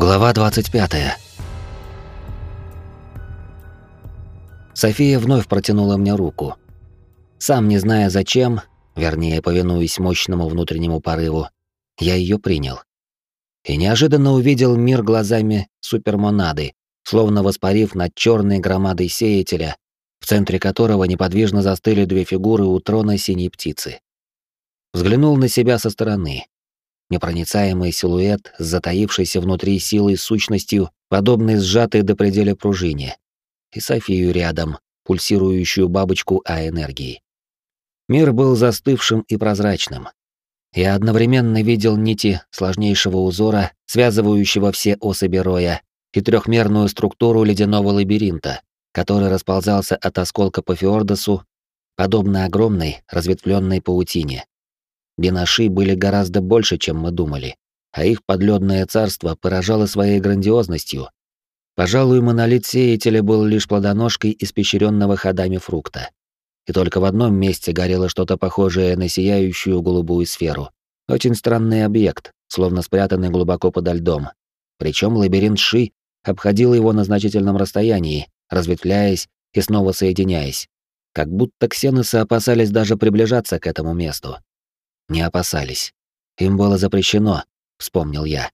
Глава 25. София вновь протянула мне руку. Сам не зная зачем, вернее, повинуясь мощному внутреннему порыву, я ее принял. И неожиданно увидел мир глазами супермонады, словно воспарив над черной громадой сеятеля, в центре которого неподвижно застыли две фигуры у трона синей птицы. Взглянул на себя со стороны непроницаемый силуэт с затаившейся внутри силой сущностью, подобной сжатой до предела пружине, и Софию рядом, пульсирующую бабочку А-энергии. Мир был застывшим и прозрачным. Я одновременно видел нити сложнейшего узора, связывающего все особи роя, и трехмерную структуру ледяного лабиринта, который расползался от осколка по Феордосу, подобно огромной разветвленной паутине, Бинаши были гораздо больше, чем мы думали, а их подледное царство поражало своей грандиозностью. Пожалуй, монолит сеятеля был лишь плодоножкой испещренного ходами фрукта. И только в одном месте горело что-то похожее на сияющую голубую сферу. Очень странный объект, словно спрятанный глубоко подо льдом. Причем лабиринт Ши обходил его на значительном расстоянии, разветвляясь и снова соединяясь. Как будто ксеносы опасались даже приближаться к этому месту не опасались. Им было запрещено, вспомнил я.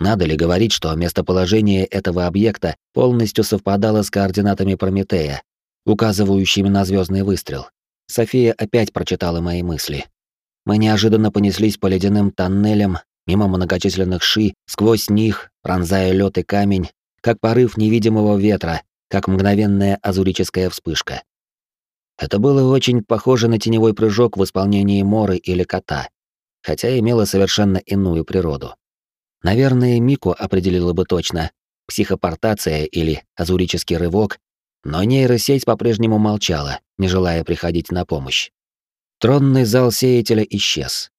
Надо ли говорить, что местоположение этого объекта полностью совпадало с координатами Прометея, указывающими на звездный выстрел? София опять прочитала мои мысли. Мы неожиданно понеслись по ледяным тоннелям, мимо многочисленных ши, сквозь них, пронзая лед и камень, как порыв невидимого ветра, как мгновенная азурическая вспышка. Это было очень похоже на теневой прыжок в исполнении Моры или Кота, хотя имело совершенно иную природу. Наверное, Мику определила бы точно, психопортация или азурический рывок, но нейросеть по-прежнему молчала, не желая приходить на помощь. Тронный зал сеятеля исчез.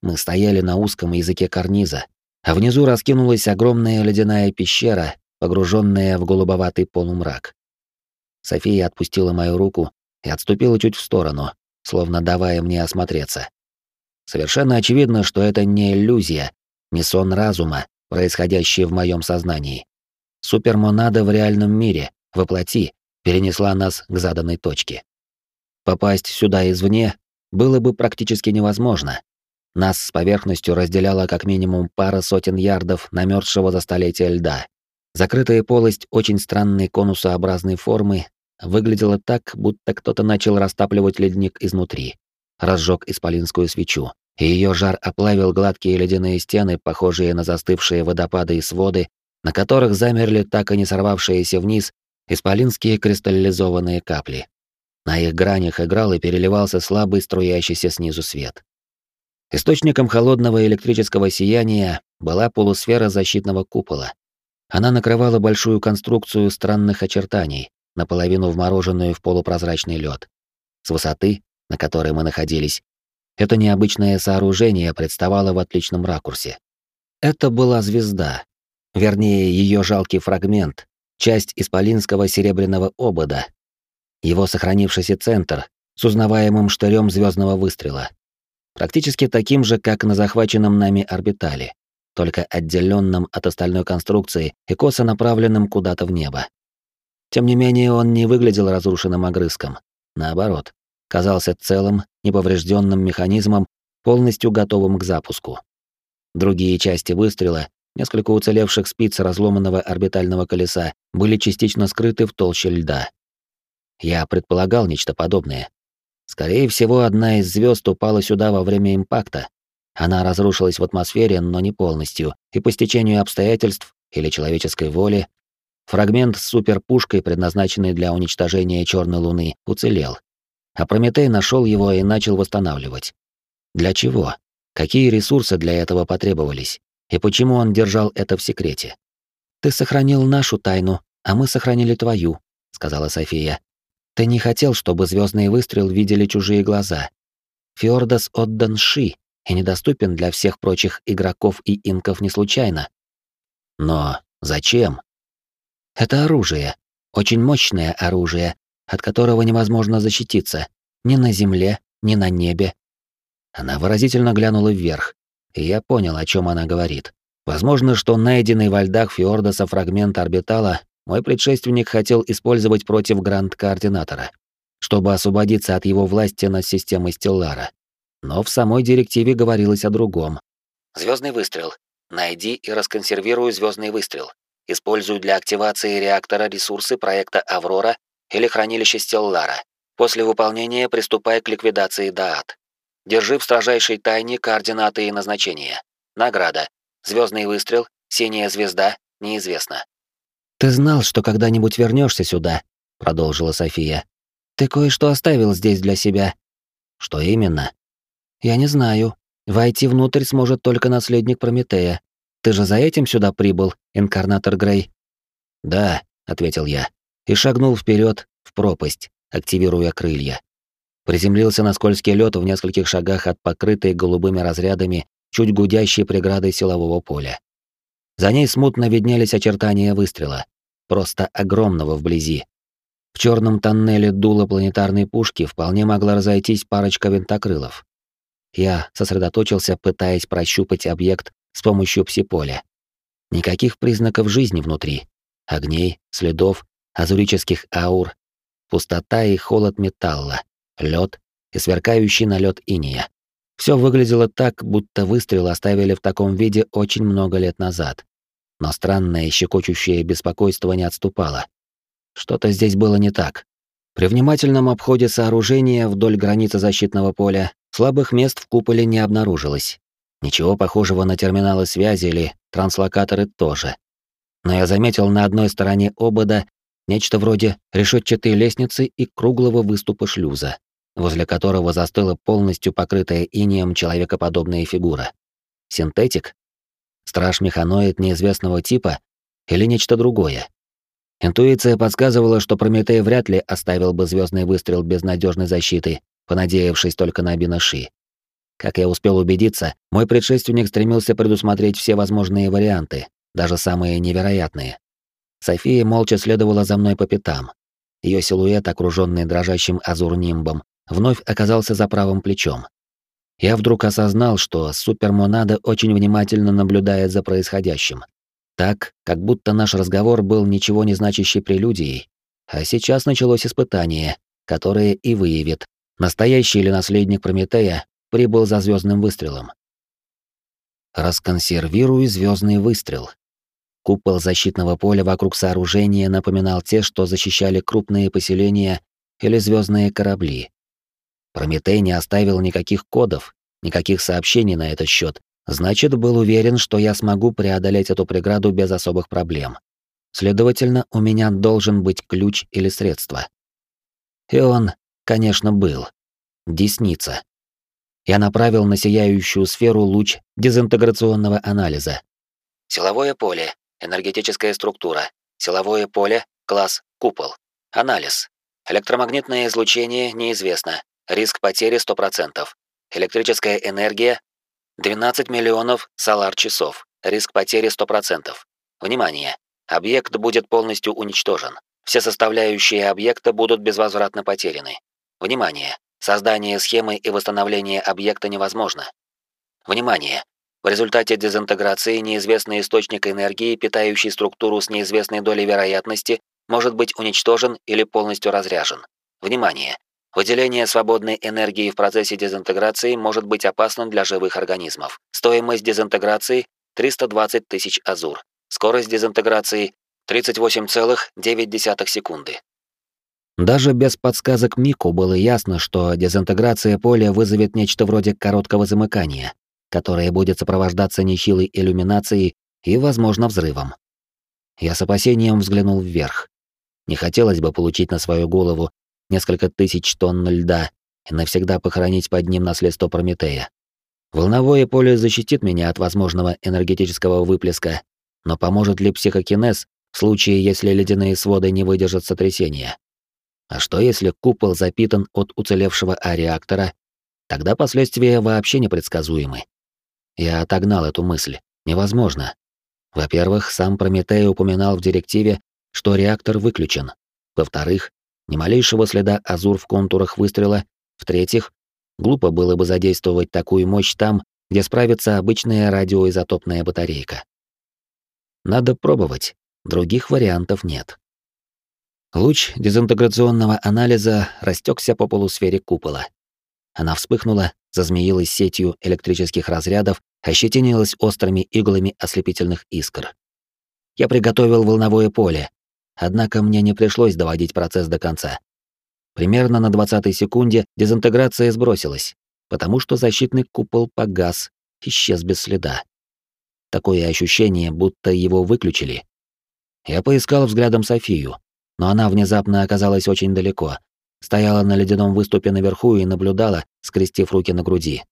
Мы стояли на узком языке карниза, а внизу раскинулась огромная ледяная пещера, погруженная в голубоватый полумрак. София отпустила мою руку и отступила чуть в сторону, словно давая мне осмотреться. Совершенно очевидно, что это не иллюзия, не сон разума, происходящий в моем сознании. Супермонада в реальном мире, воплоти, перенесла нас к заданной точке. Попасть сюда извне было бы практически невозможно. Нас с поверхностью разделяла как минимум пара сотен ярдов намерзшего за столетия льда. Закрытая полость очень странной конусообразной формы выглядело так, будто кто-то начал растапливать ледник изнутри. Разжег исполинскую свечу, и ее жар оплавил гладкие ледяные стены, похожие на застывшие водопады и своды, на которых замерли так и не сорвавшиеся вниз исполинские кристаллизованные капли. На их гранях играл и переливался слабый струящийся снизу свет. Источником холодного электрического сияния была полусфера защитного купола. Она накрывала большую конструкцию странных очертаний, наполовину вмороженную в полупрозрачный лед. С высоты, на которой мы находились, это необычное сооружение представало в отличном ракурсе. Это была звезда, вернее, ее жалкий фрагмент, часть исполинского серебряного обода, его сохранившийся центр с узнаваемым штырем звездного выстрела, практически таким же, как на захваченном нами орбитале, только отделенном от остальной конструкции и косо направленным куда-то в небо. Тем не менее, он не выглядел разрушенным огрызком. Наоборот, казался целым, неповрежденным механизмом, полностью готовым к запуску. Другие части выстрела, несколько уцелевших спиц разломанного орбитального колеса, были частично скрыты в толще льда. Я предполагал нечто подобное. Скорее всего, одна из звезд упала сюда во время импакта. Она разрушилась в атмосфере, но не полностью, и по стечению обстоятельств или человеческой воли Фрагмент с суперпушкой, предназначенный для уничтожения Черной Луны, уцелел. А Прометей нашел его и начал восстанавливать. Для чего? Какие ресурсы для этого потребовались? И почему он держал это в секрете? «Ты сохранил нашу тайну, а мы сохранили твою», — сказала София. «Ты не хотел, чтобы звездный выстрел видели чужие глаза. Фьордас отдан Ши и недоступен для всех прочих игроков и инков не случайно». «Но зачем?» Это оружие. Очень мощное оружие, от которого невозможно защититься. Ни на земле, ни на небе. Она выразительно глянула вверх, и я понял, о чем она говорит. Возможно, что найденный во льдах Фьордоса фрагмент орбитала мой предшественник хотел использовать против Гранд-координатора, чтобы освободиться от его власти над системой Стеллара. Но в самой директиве говорилось о другом. Звездный выстрел. Найди и расконсервируй звездный выстрел. Используй для активации реактора ресурсы проекта Аврора или хранилища Стеллара. После выполнения приступай к ликвидации Даат. Держи в строжайшей тайне координаты и назначения. Награда. Звездный выстрел, синяя звезда, неизвестно. Ты знал, что когда-нибудь вернешься сюда, продолжила София. Ты кое-что оставил здесь для себя. Что именно? Я не знаю. Войти внутрь сможет только наследник Прометея. Ты же за этим сюда прибыл, инкарнатор Грей? Да, ответил я и шагнул вперед в пропасть, активируя крылья. Приземлился на скользкий лед в нескольких шагах от покрытой голубыми разрядами чуть гудящей преградой силового поля. За ней смутно виднелись очертания выстрела, просто огромного вблизи. В черном тоннеле дула планетарной пушки вполне могла разойтись парочка винтокрылов. Я сосредоточился, пытаясь прощупать объект с помощью псиполя. Никаких признаков жизни внутри. Огней, следов, азурических аур, пустота и холод металла лед и сверкающий налет иния. Все выглядело так, будто выстрел оставили в таком виде очень много лет назад. Но странное щекочущее беспокойство не отступало. Что-то здесь было не так. При внимательном обходе сооружения вдоль границы защитного поля слабых мест в куполе не обнаружилось. Ничего похожего на терминалы связи или транслокаторы тоже. Но я заметил на одной стороне обода нечто вроде решетчатой лестницы и круглого выступа шлюза возле которого застыла полностью покрытая инеем человекоподобная фигура. Синтетик? Страж-механоид неизвестного типа? Или нечто другое? Интуиция подсказывала, что Прометей вряд ли оставил бы звездный выстрел без надежной защиты, понадеявшись только на Бинаши. Как я успел убедиться, мой предшественник стремился предусмотреть все возможные варианты, даже самые невероятные. София молча следовала за мной по пятам. Ее силуэт, окруженный дрожащим азурнимбом, вновь оказался за правым плечом. Я вдруг осознал, что супермонада очень внимательно наблюдает за происходящим. Так, как будто наш разговор был ничего не значащей прелюдией, а сейчас началось испытание, которое и выявит, настоящий ли наследник Прометея прибыл за звездным выстрелом. Расконсервируй звездный выстрел. Купол защитного поля вокруг сооружения напоминал те, что защищали крупные поселения или звездные корабли. Прометей не оставил никаких кодов, никаких сообщений на этот счет. Значит, был уверен, что я смогу преодолеть эту преграду без особых проблем. Следовательно, у меня должен быть ключ или средство. И он, конечно, был. Десница. Я направил на сияющую сферу луч дезинтеграционного анализа. Силовое поле, энергетическая структура. Силовое поле, класс, купол. Анализ. Электромагнитное излучение неизвестно. Риск потери 100%. Электрическая энергия 12 миллионов солар-часов. Риск потери 100%. Внимание! Объект будет полностью уничтожен. Все составляющие объекта будут безвозвратно потеряны. Внимание! Создание схемы и восстановление объекта невозможно. Внимание! В результате дезинтеграции неизвестный источник энергии, питающий структуру с неизвестной долей вероятности, может быть уничтожен или полностью разряжен. Внимание! Выделение свободной энергии в процессе дезинтеграции может быть опасным для живых организмов. Стоимость дезинтеграции 320 тысяч азур. Скорость дезинтеграции 38,9 секунды. Даже без подсказок Мику было ясно, что дезинтеграция поля вызовет нечто вроде короткого замыкания, которое будет сопровождаться нехилой иллюминацией и, возможно, взрывом. Я с опасением взглянул вверх. Не хотелось бы получить на свою голову несколько тысяч тонн льда и навсегда похоронить под ним наследство Прометея. Волновое поле защитит меня от возможного энергетического выплеска, но поможет ли психокинез в случае, если ледяные своды не выдержат сотрясения? А что если купол запитан от уцелевшего А-реактора? Тогда последствия вообще непредсказуемы. Я отогнал эту мысль. Невозможно. Во-первых, сам Прометей упоминал в директиве, что реактор выключен. Во-вторых, ни малейшего следа азур в контурах выстрела. В-третьих, глупо было бы задействовать такую мощь там, где справится обычная радиоизотопная батарейка. Надо пробовать, других вариантов нет. Луч дезинтеграционного анализа растекся по полусфере купола. Она вспыхнула, зазмеилась сетью электрических разрядов, ощетинилась острыми иглами ослепительных искр. Я приготовил волновое поле, однако мне не пришлось доводить процесс до конца. Примерно на 20-й секунде дезинтеграция сбросилась, потому что защитный купол погас, исчез без следа. Такое ощущение, будто его выключили. Я поискал взглядом Софию, но она внезапно оказалась очень далеко. Стояла на ледяном выступе наверху и наблюдала, скрестив руки на груди.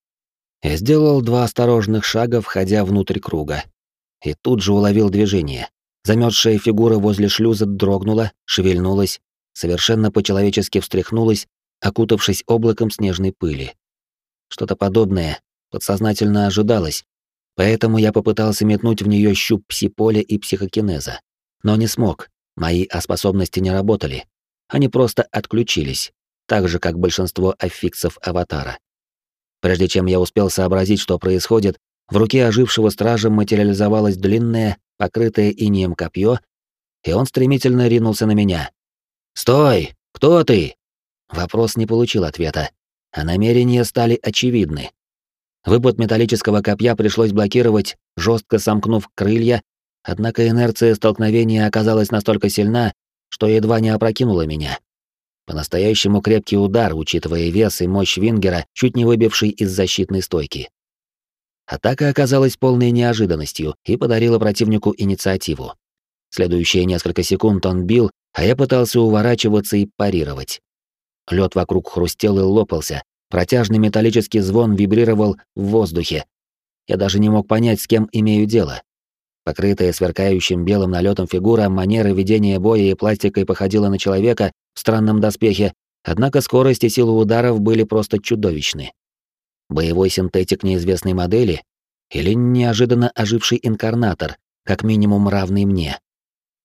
Я сделал два осторожных шага, входя внутрь круга. И тут же уловил движение. Замёрзшая фигура возле шлюза дрогнула, шевельнулась, совершенно по-человечески встряхнулась, окутавшись облаком снежной пыли. Что-то подобное подсознательно ожидалось, поэтому я попытался метнуть в нее щуп псиполя и психокинеза. Но не смог, мои способности не работали. Они просто отключились, так же, как большинство аффиксов аватара. Прежде чем я успел сообразить, что происходит, в руке ожившего стража материализовалось длинное, покрытое инеем копье, и он стремительно ринулся на меня. «Стой! Кто ты?» Вопрос не получил ответа, а намерения стали очевидны. Выпад металлического копья пришлось блокировать, жестко сомкнув крылья, однако инерция столкновения оказалась настолько сильна, что едва не опрокинула меня. По-настоящему крепкий удар, учитывая вес и мощь Вингера, чуть не выбивший из защитной стойки. Атака оказалась полной неожиданностью и подарила противнику инициативу. Следующие несколько секунд он бил, а я пытался уворачиваться и парировать. Лед вокруг хрустел и лопался, протяжный металлический звон вибрировал в воздухе. Я даже не мог понять, с кем имею дело. Покрытая сверкающим белым налетом фигура манеры ведения боя и пластикой походила на человека в странном доспехе, однако скорость и сила ударов были просто чудовищны. Боевой синтетик неизвестной модели или неожиданно оживший инкарнатор, как минимум равный мне.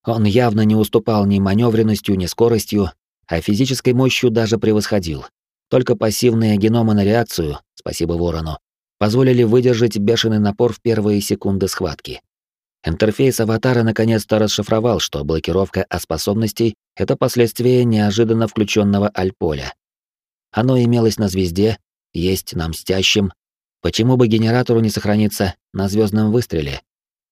Он явно не уступал ни маневренностью, ни скоростью, а физической мощью даже превосходил. Только пассивные геномы на реакцию, спасибо Ворону, позволили выдержать бешеный напор в первые секунды схватки. Интерфейс аватара наконец-то расшифровал, что блокировка способностей — это последствие неожиданно включенного альполя. Оно имелось на звезде, есть на мстящем. Почему бы генератору не сохраниться на звездном выстреле?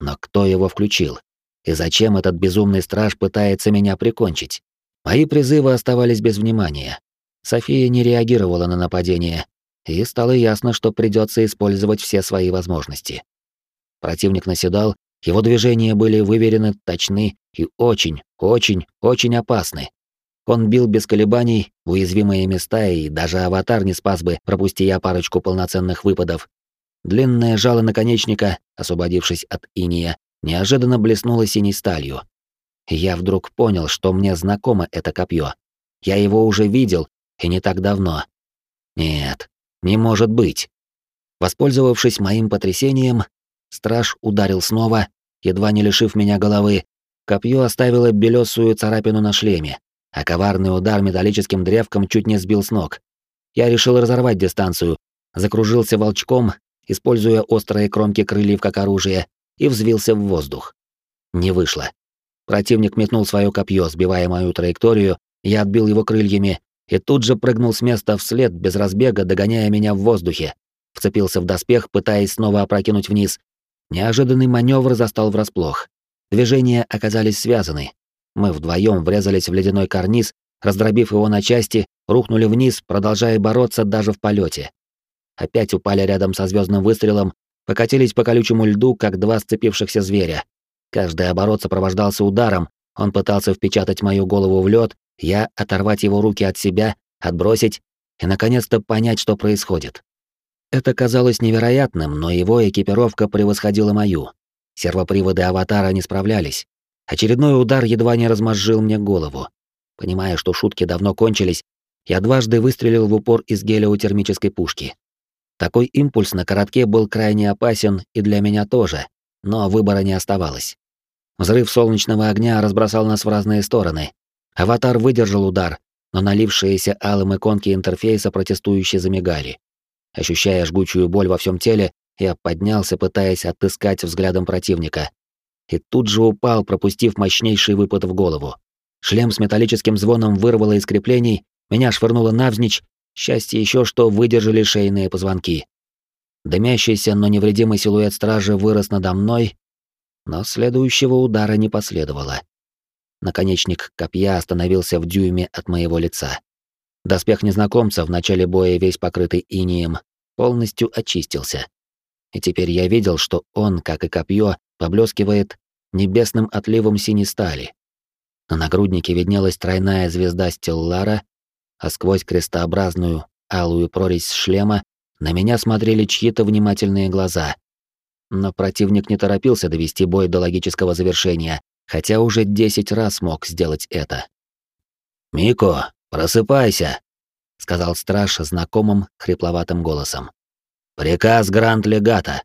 Но кто его включил? И зачем этот безумный страж пытается меня прикончить? Мои призывы оставались без внимания. София не реагировала на нападение, и стало ясно, что придется использовать все свои возможности. Противник наседал, его движения были выверены, точны и очень, очень, очень опасны. Он бил без колебаний уязвимые места, и даже аватар не спас бы, пропусти я парочку полноценных выпадов. Длинное жало наконечника, освободившись от иния, неожиданно блеснуло синей сталью. я вдруг понял, что мне знакомо это копье. Я его уже видел, и не так давно. Нет, не может быть. Воспользовавшись моим потрясением, Страж ударил снова, едва не лишив меня головы. Копье оставило белесую царапину на шлеме, а коварный удар металлическим древком чуть не сбил с ног. Я решил разорвать дистанцию, закружился волчком, используя острые кромки крыльев как оружие, и взвился в воздух. Не вышло. Противник метнул свое копье, сбивая мою траекторию, я отбил его крыльями и тут же прыгнул с места вслед без разбега, догоняя меня в воздухе. Вцепился в доспех, пытаясь снова опрокинуть вниз, Неожиданный маневр застал врасплох. Движения оказались связаны. Мы вдвоем врезались в ледяной карниз, раздробив его на части, рухнули вниз, продолжая бороться даже в полете. Опять упали рядом со звездным выстрелом, покатились по колючему льду, как два сцепившихся зверя. Каждый оборот сопровождался ударом, он пытался впечатать мою голову в лед, я оторвать его руки от себя, отбросить и, наконец-то, понять, что происходит. Это казалось невероятным, но его экипировка превосходила мою. Сервоприводы аватара не справлялись. Очередной удар едва не размозжил мне голову. Понимая, что шутки давно кончились, я дважды выстрелил в упор из гелиотермической пушки. Такой импульс на коротке был крайне опасен и для меня тоже, но выбора не оставалось. Взрыв солнечного огня разбросал нас в разные стороны. Аватар выдержал удар, но налившиеся алым иконки интерфейса протестующе замигали. Ощущая жгучую боль во всем теле, я поднялся, пытаясь отыскать взглядом противника. и тут же упал, пропустив мощнейший выпад в голову. Шлем с металлическим звоном вырвало из креплений, меня швырнуло навзничь, счастье еще, что выдержали шейные позвонки. Дымящийся, но невредимый силуэт стражи вырос надо мной, но следующего удара не последовало. Наконечник копья остановился в дюйме от моего лица. Доспех незнакомца в начале боя весь покрытый инием полностью очистился. И теперь я видел, что он, как и копье, поблескивает небесным отливом синей стали. На нагруднике виднелась тройная звезда Стеллара, а сквозь крестообразную алую прорезь шлема на меня смотрели чьи-то внимательные глаза. Но противник не торопился довести бой до логического завершения, хотя уже десять раз мог сделать это. «Мико, просыпайся!» — сказал страж знакомым хрипловатым голосом. «Приказ Гранд-Легата!»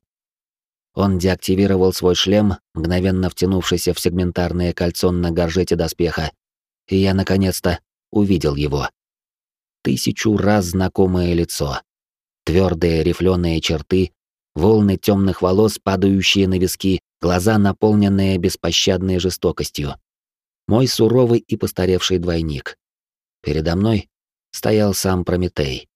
Он деактивировал свой шлем, мгновенно втянувшийся в сегментарное кольцо на горжете доспеха, и я, наконец-то, увидел его. Тысячу раз знакомое лицо. Твердые рифленые черты, волны темных волос, падающие на виски, глаза, наполненные беспощадной жестокостью. Мой суровый и постаревший двойник. Передо мной стоял сам Прометей.